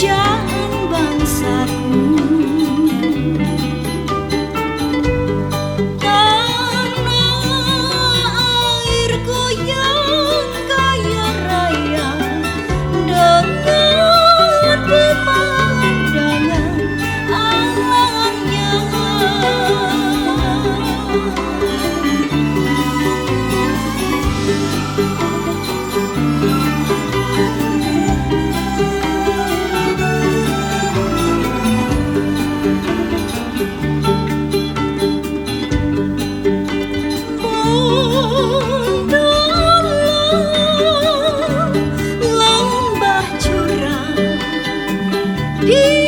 pujaan bangsaku. Deep